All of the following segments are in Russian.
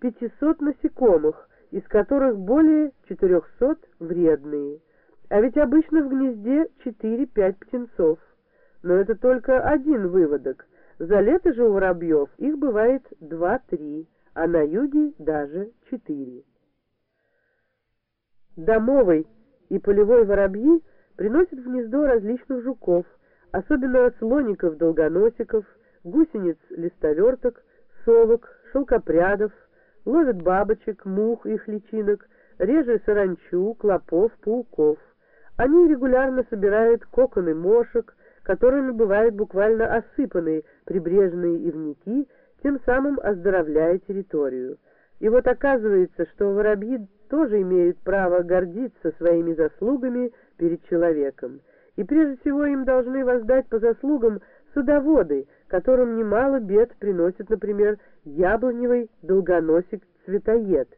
500 насекомых, из которых более 400 вредные. А ведь обычно в гнезде 4-5 птенцов. Но это только один выводок. За лето же у воробьев их бывает 2-3, а на юге даже 4. Домовый и полевой воробьи приносят в гнездо различных жуков, особенно слоников-долгоносиков, гусениц-листоверток, совок, шелкопрядов, ловят бабочек, мух, их личинок, реже саранчу, клопов, пауков. Они регулярно собирают коконы мошек, которыми бывают буквально осыпаны прибрежные ивники, тем самым оздоровляя территорию. И вот оказывается, что воробьи тоже имеют право гордиться своими заслугами перед человеком. И прежде всего им должны воздать по заслугам судоводы, которым немало бед приносит, например, яблоневый долгоносик-цветоед.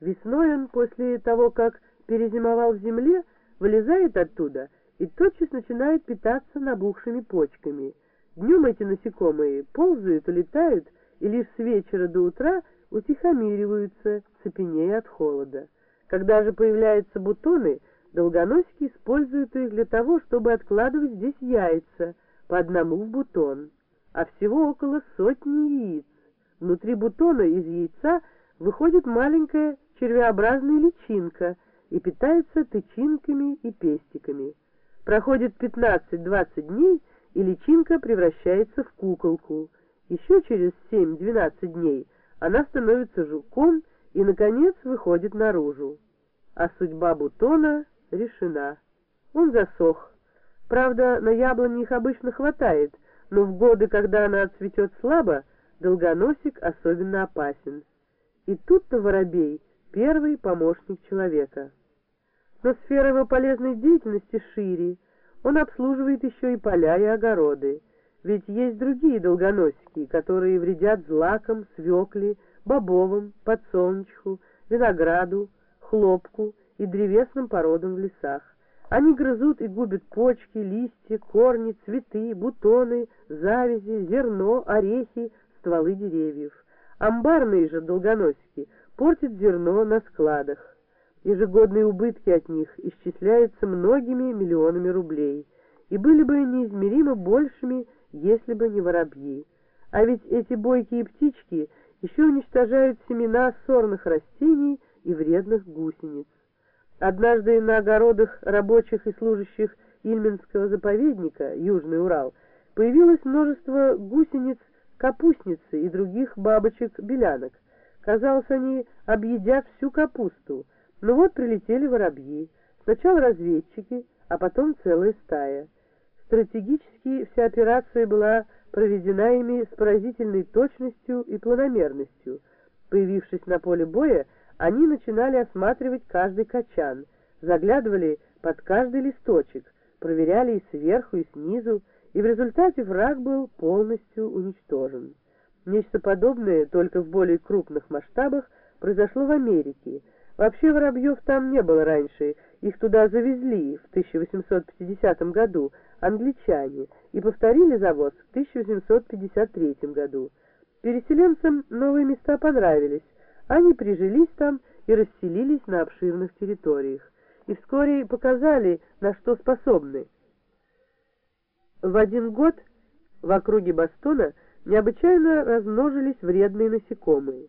Весной он после того, как перезимовал в земле, вылезает оттуда и тотчас начинает питаться набухшими почками. Днем эти насекомые ползают и летают, и лишь с вечера до утра утихомириваются, цепенея от холода. Когда же появляются бутоны, долгоносики используют их для того, чтобы откладывать здесь яйца, по одному в бутон, а всего около сотни яиц. Внутри бутона из яйца выходит маленькая червеобразная личинка и питается тычинками и пестиками. Проходит 15-20 дней, и личинка превращается в куколку. Еще через 7-12 дней она становится жуком и, наконец, выходит наружу. А судьба бутона решена. Он засох. Правда, на яблоне их обычно хватает, но в годы, когда она отцветет слабо, долгоносик особенно опасен. И тут-то воробей — первый помощник человека. Но сфера его полезной деятельности шире. Он обслуживает еще и поля и огороды. Ведь есть другие долгоносики, которые вредят злакам, свекле, бобовым, подсолнечку, винограду, хлопку и древесным породам в лесах. Они грызут и губят почки, листья, корни, цветы, бутоны, завязи, зерно, орехи, стволы деревьев. Амбарные же долгоносики портят зерно на складах. Ежегодные убытки от них исчисляются многими миллионами рублей и были бы неизмеримо большими, если бы не воробьи. А ведь эти бойкие птички еще уничтожают семена сорных растений и вредных гусениц. Однажды на огородах рабочих и служащих Ильменского заповедника, Южный Урал, появилось множество гусениц, капустницы и других бабочек-белянок. Казалось, они объедят всю капусту. Но вот прилетели воробьи. Сначала разведчики, а потом целая стая. Стратегически вся операция была проведена ими с поразительной точностью и планомерностью. Появившись на поле боя, они начинали осматривать каждый качан, заглядывали под каждый листочек, проверяли и сверху, и снизу, и в результате враг был полностью уничтожен. Нечто подобное, только в более крупных масштабах, произошло в Америке. Вообще воробьев там не было раньше, их туда завезли в 1850 году англичане и повторили завоз в 1853 году. Переселенцам новые места понравились, они прижились там и расселились на обширных территориях, и вскоре показали, на что способны. В один год в округе Бастона необычайно размножились вредные насекомые.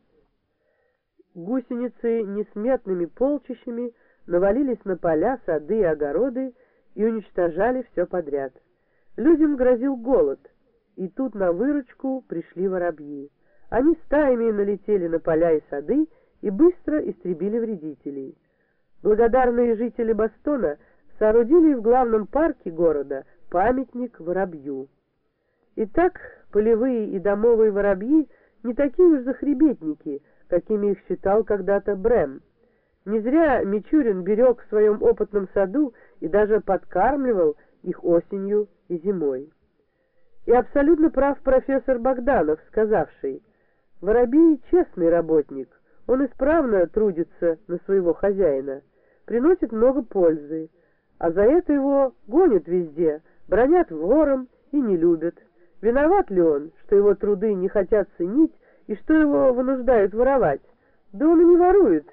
Гусеницы несметными полчищами навалились на поля, сады и огороды и уничтожали все подряд. Людям грозил голод, и тут на выручку пришли воробьи. Они стаями налетели на поля и сады и быстро истребили вредителей. Благодарные жители Бастона соорудили в главном парке города памятник воробью. Итак, полевые и домовые воробьи не такие уж захребетники, какими их считал когда-то Брэм. Не зря Мичурин берег в своем опытном саду и даже подкармливал их осенью и зимой. И абсолютно прав профессор Богданов, сказавший – Воробей — честный работник, он исправно трудится на своего хозяина, приносит много пользы, а за это его гонят везде, бронят вором и не любят. Виноват ли он, что его труды не хотят ценить и что его вынуждают воровать? Да он и не ворует,